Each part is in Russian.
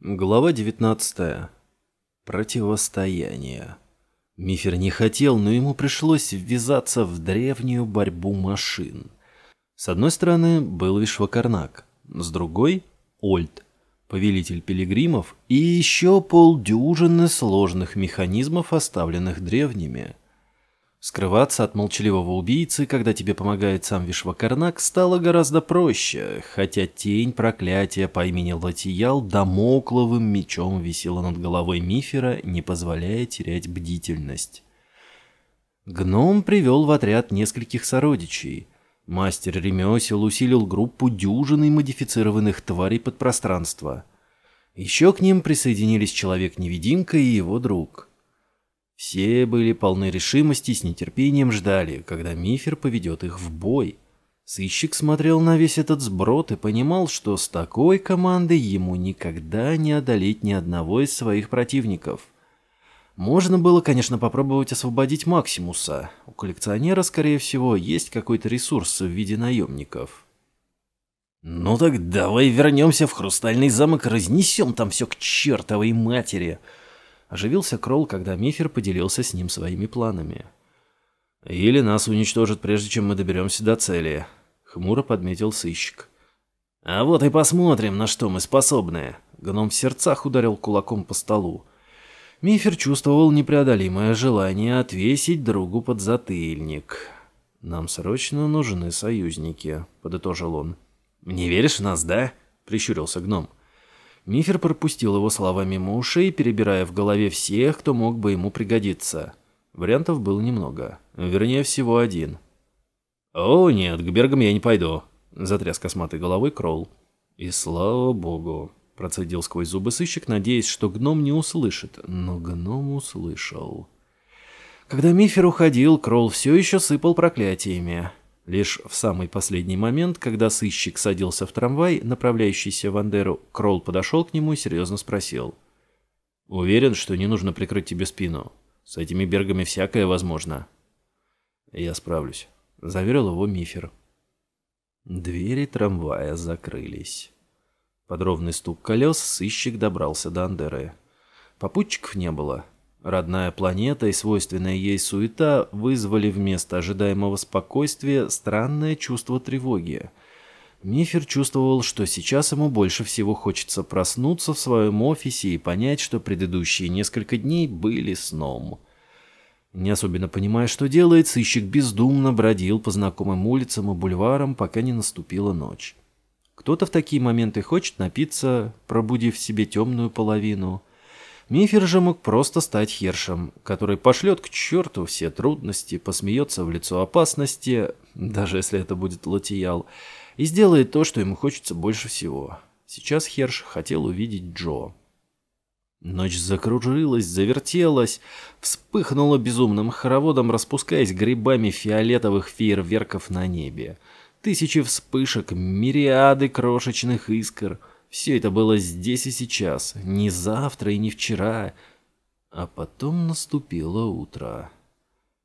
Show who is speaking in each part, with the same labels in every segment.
Speaker 1: Глава 19. Противостояние. Мифер не хотел, но ему пришлось ввязаться в древнюю борьбу машин. С одной стороны был Вишвакарнак, с другой — Ольд, повелитель пилигримов и еще полдюжины сложных механизмов, оставленных древними — Скрываться от молчаливого убийцы, когда тебе помогает сам Вишвакарнак, стало гораздо проще, хотя тень проклятия по имени Латиял домокловым мечом висела над головой Мифера, не позволяя терять бдительность. Гном привел в отряд нескольких сородичей. Мастер ремесел усилил группу дюжины модифицированных тварей подпространства. Еще к ним присоединились Человек-невидимка и его друг — все были полны решимости и с нетерпением ждали, когда Мифер поведет их в бой. Сыщик смотрел на весь этот сброд и понимал, что с такой командой ему никогда не одолеть ни одного из своих противников. Можно было, конечно, попробовать освободить Максимуса. У коллекционера, скорее всего, есть какой-то ресурс в виде наемников.
Speaker 2: «Ну так давай вернемся в Хрустальный замок и разнесем там все к чертовой матери!»
Speaker 1: Оживился Кролл, когда Мифер поделился с ним своими планами. «Или нас уничтожат, прежде чем мы доберемся до цели», — хмуро подметил сыщик.
Speaker 2: «А вот и посмотрим, на что мы способны». Гном в сердцах ударил кулаком по столу.
Speaker 1: Мифер чувствовал непреодолимое желание отвесить другу под затыльник. «Нам срочно нужны союзники», — подытожил он.
Speaker 2: «Не веришь в нас, да?» — прищурился гном.
Speaker 1: Мифер пропустил его слова мимо ушей, перебирая в голове всех, кто мог бы ему пригодиться. Вариантов было немного. Вернее, всего один.
Speaker 2: «О, нет, к Бергам я не пойду», — затряс косматой головой Кролл.
Speaker 1: «И слава богу», — процедил сквозь зубы сыщик, надеясь, что гном не услышит. Но гном услышал. Когда Мифер уходил, Кролл все еще сыпал проклятиями. Лишь в самый последний момент, когда сыщик садился в трамвай, направляющийся в Андеру, Кролл подошел к нему и серьезно спросил. «Уверен, что не нужно прикрыть тебе спину. С этими бергами всякое возможно». «Я справлюсь», — заверил его Мифер. Двери трамвая закрылись. Под ровный стук колес сыщик добрался до Андеры. Попутчиков не было. Родная планета и свойственная ей суета вызвали вместо ожидаемого спокойствия странное чувство тревоги. Мифер чувствовал, что сейчас ему больше всего хочется проснуться в своем офисе и понять, что предыдущие несколько дней были сном. Не особенно понимая, что делает, сыщик бездумно бродил по знакомым улицам и бульварам, пока не наступила ночь. Кто-то в такие моменты хочет напиться, пробудив себе темную половину – Мифер же мог просто стать Хершем, который пошлет к черту все трудности, посмеется в лицо опасности, даже если это будет Латиял, и сделает то, что ему хочется больше всего. Сейчас Херш хотел увидеть Джо. Ночь закружилась, завертелась, вспыхнула безумным хороводом, распускаясь грибами фиолетовых фейерверков на небе. Тысячи вспышек, мириады крошечных искр — все это было здесь и сейчас, не завтра и не вчера. А потом наступило утро.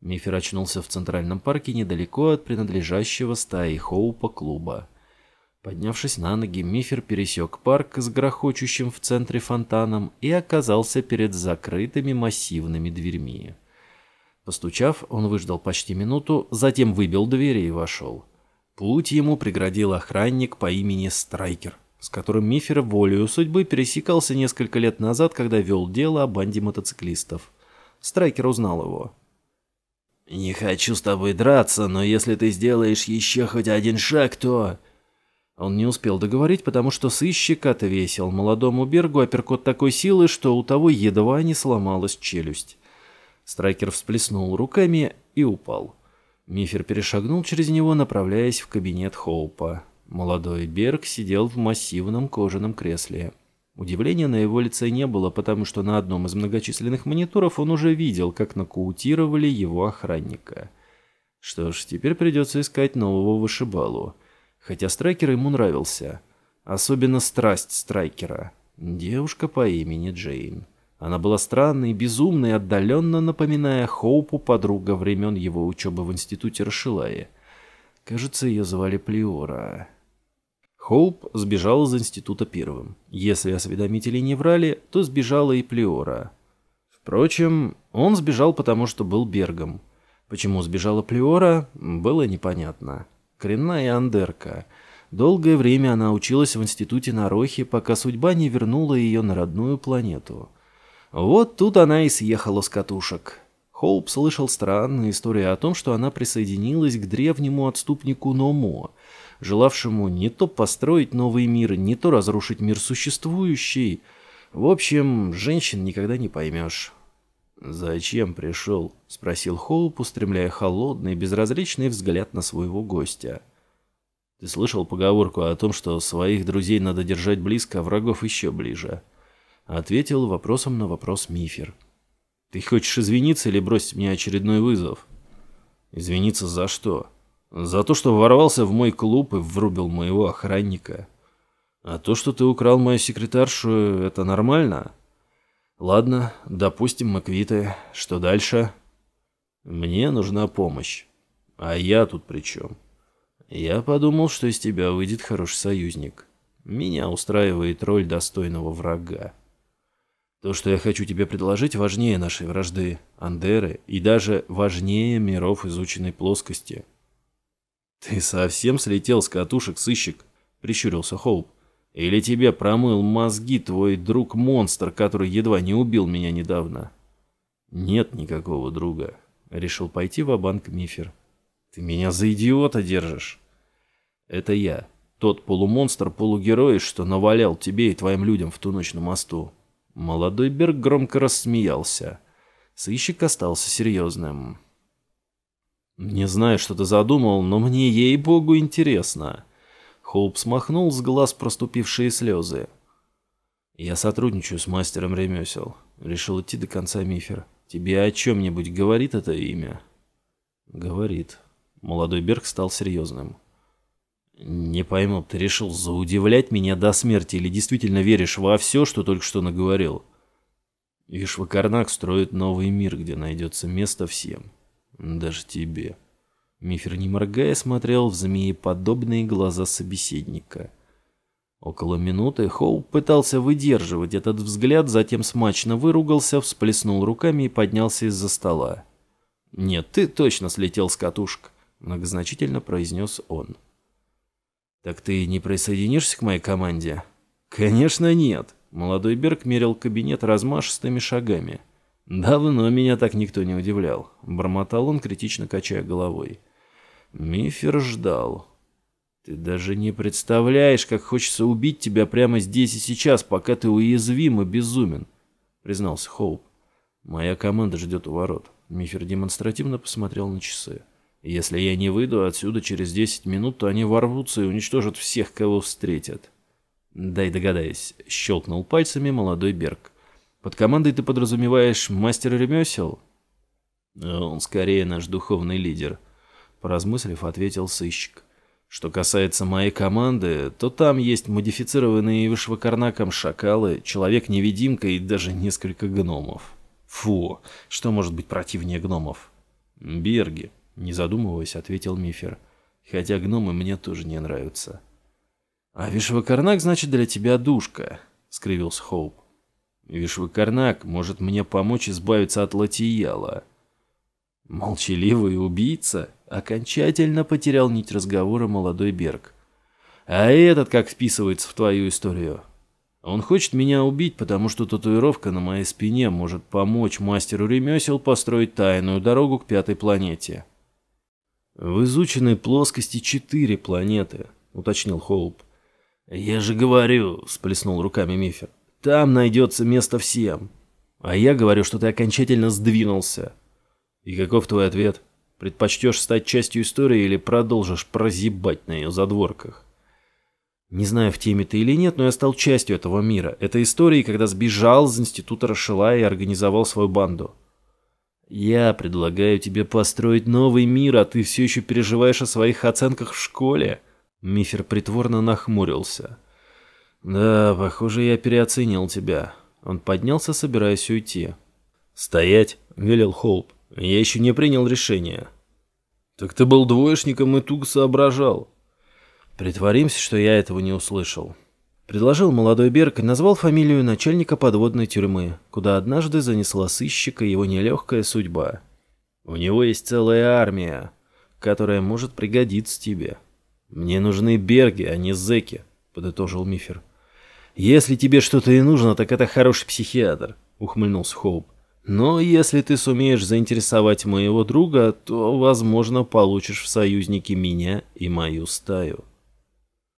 Speaker 1: Мифер очнулся в Центральном парке недалеко от принадлежащего стаи Хоупа клуба. Поднявшись на ноги, Мифер пересек парк с грохочущим в центре фонтаном и оказался перед закрытыми массивными дверьми. Постучав, он выждал почти минуту, затем выбил двери и вошел. Путь ему преградил охранник по имени Страйкер с которым Мифер волею судьбы пересекался несколько лет назад, когда вел дело о банде мотоциклистов. Страйкер узнал его.
Speaker 2: «Не хочу с тобой драться, но если ты сделаешь еще хоть один шаг, то...»
Speaker 1: Он не успел договорить, потому что сыщик отвесил молодому Бергу апперкот такой силы, что у того едва не сломалась челюсть. Страйкер всплеснул руками и упал. Мифер перешагнул через него, направляясь в кабинет Хоупа. Молодой Берг сидел в массивном кожаном кресле. Удивления на его лице не было, потому что на одном из многочисленных мониторов он уже видел, как нокаутировали его охранника. Что ж, теперь придется искать нового вышибалу. Хотя Страйкер ему нравился. Особенно страсть Страйкера. Девушка по имени Джейн. Она была странной, безумной, отдаленно напоминая Хоупу подруга времен его учебы в институте Рашилая. Кажется, ее звали Плиора. Хоуп сбежал из института первым. Если осведомители не врали, то сбежала и Плеора. Впрочем, он сбежал потому, что был Бергом. Почему сбежала Плеора, было непонятно. Коренная андерка. Долгое время она училась в институте на Рохе, пока судьба не вернула ее на родную планету. Вот тут она и съехала с катушек. Хоуп слышал странные истории о том, что она присоединилась к древнему отступнику Номо – желавшему не то построить новый мир, не то разрушить мир существующий. В общем, женщин никогда не поймешь. «Зачем пришел?» — спросил Хоуп, устремляя холодный, безразличный взгляд на своего гостя. «Ты слышал поговорку о том, что своих друзей надо держать близко, а врагов еще ближе?» Ответил вопросом на вопрос Мифер. «Ты хочешь извиниться или бросить мне очередной вызов?» «Извиниться за что?» За то, что ворвался в мой клуб и врубил моего охранника. А то, что ты украл мою секретаршу, это нормально? Ладно, допустим, мы квиты. Что дальше? Мне нужна помощь. А я тут при чем? Я подумал, что из тебя выйдет хороший союзник. Меня устраивает роль достойного врага. То, что я хочу тебе предложить, важнее нашей вражды, Андеры, и даже важнее миров изученной плоскости. «Ты совсем слетел с катушек, сыщик?» — прищурился Хоуп. «Или тебе промыл мозги твой друг-монстр, который едва не убил меня недавно?» «Нет никакого друга», — решил пойти в банк Мифер. «Ты меня за идиота держишь?» «Это я, тот полумонстр-полугерой, что навалял тебе и твоим людям в ту ночь на мосту». Молодой Берг громко рассмеялся. Сыщик остался серьезным. «Не знаю, что ты задумал, но мне, ей-богу, интересно». Хоуп смахнул с глаз проступившие слезы. «Я сотрудничаю с мастером ремесел. Решил идти до конца Мифер. Тебе о чем-нибудь говорит это имя?» «Говорит». Молодой Берг стал серьезным. «Не пойму, ты решил заудивлять меня до смерти или действительно веришь во все, что только что наговорил?» Вишвакарнак строит новый мир, где найдется место всем. Даже тебе. Мифер, не моргая, смотрел в змееподобные глаза собеседника. Около минуты Хоуп пытался выдерживать этот взгляд, затем смачно выругался, всплеснул руками и поднялся из-за стола. «Нет, ты точно слетел с катушек», — многозначительно произнес он. «Так ты не присоединишься к моей команде?» «Конечно нет», — молодой Берг мерил кабинет размашистыми шагами. «Давно меня так никто не удивлял», — бормотал он, критично качая головой. Мифер ждал. «Ты даже не представляешь, как хочется убить тебя прямо здесь и сейчас, пока ты уязвим и безумен», — признался Хоуп. «Моя команда ждет у ворот». Мифер демонстративно посмотрел на часы. «Если я не выйду отсюда через десять минут, то они ворвутся и уничтожат всех, кого встретят». «Дай догадаюсь», — щелкнул пальцами молодой Берг. Под командой ты подразумеваешь мастера ремесел? Он скорее наш духовный лидер, поразмыслив, ответил сыщик. Что касается моей команды, то там есть модифицированные вышвокарнаком шакалы, человек-невидимка и даже несколько гномов. Фу, что может быть противнее гномов? Берги, не задумываясь, ответил Мифер. Хотя гномы мне тоже не нравятся. А вишвокарнак значит для тебя душка, скривился Хоуп. Вишвакарнак может мне помочь избавиться от Латияла. Молчаливый убийца окончательно потерял нить разговора молодой Берг. А этот как вписывается в твою историю? Он хочет меня убить, потому что татуировка на моей спине может помочь мастеру ремесел построить тайную дорогу к пятой планете. В изученной плоскости четыре планеты, уточнил Хоуп. Я же говорю, всплеснул руками Мифер. Там найдется место всем. А я говорю, что ты окончательно сдвинулся. И каков твой ответ? Предпочтешь стать частью истории или продолжишь прозябать на ее задворках? Не знаю, в теме ты или нет, но я стал частью этого мира. Это истории, когда сбежал из института Рашила и организовал свою банду. Я предлагаю тебе построить новый мир, а ты все еще переживаешь о своих оценках в школе. Мифер притворно нахмурился. «Да, похоже, я переоценил тебя». Он поднялся, собираясь уйти. «Стоять!» — велел Хоуп. «Я еще не принял решение». «Так ты был двоечником и туго соображал». Притворимся, что я этого не услышал. Предложил молодой Берг и назвал фамилию начальника подводной тюрьмы, куда однажды занесла сыщика его нелегкая судьба. У него есть целая армия, которая может пригодиться тебе. Мне нужны Берги, а не зэки, подытожил Мифер. Если тебе что-то и нужно, так это хороший психиатр, ухмыльнулся Хоуп. Но если ты сумеешь заинтересовать моего друга, то, возможно, получишь в союзники меня и мою стаю.